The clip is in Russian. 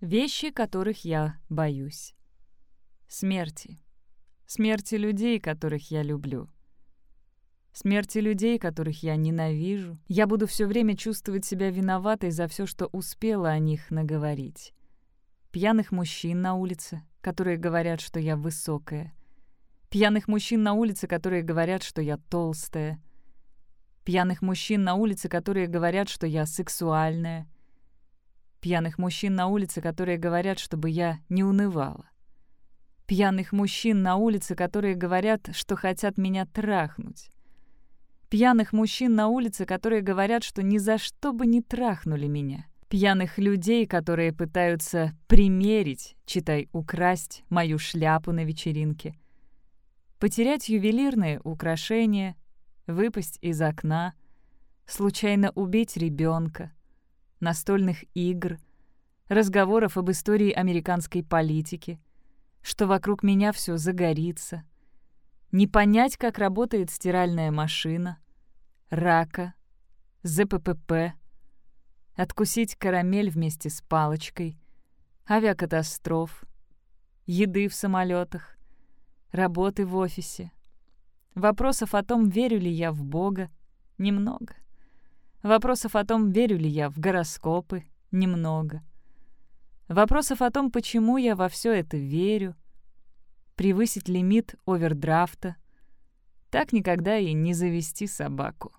Вещи, которых я боюсь. Смерти. Смерти людей, которых я люблю. Смерти людей, которых я ненавижу. Я буду все время чувствовать себя виноватой за все, что успела о них наговорить. Пьяных мужчин на улице, которые говорят, что я высокая. Пьяных мужчин на улице, которые говорят, что я толстая. Пьяных мужчин на улице, которые говорят, что я сексуальная. Пьяных мужчин на улице, которые говорят, чтобы я не унывала. Пьяных мужчин на улице, которые говорят, что хотят меня трахнуть. Пьяных мужчин на улице, которые говорят, что ни за что бы не трахнули меня. Пьяных людей, которые пытаются примерить, читай, украсть мою шляпу на вечеринке. Потерять ювелирные украшения, выпасть из окна, случайно убить ребенка, настольных игр, разговоров об истории американской политики, что вокруг меня все загорится, не понять, как работает стиральная машина, рака, ЗППП, откусить карамель вместе с палочкой, авиакатастроф, еды в самолетах, работы в офисе. Вопросов о том, верю ли я в Бога, немного. Вопросов о том, верю ли я в гороскопы, немного. Вопросов о том, почему я во все это верю, превысить лимит овердрафта, так никогда и не завести собаку.